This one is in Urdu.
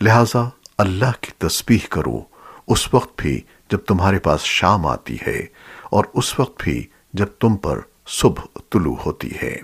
لہذا اللہ کی تسبیح کرو۔ اس وقت بھی جب تمہارے پاس شام آتی ہے اور اس وقت بھی جب تم پر صبح طلوع ہوتی ہے۔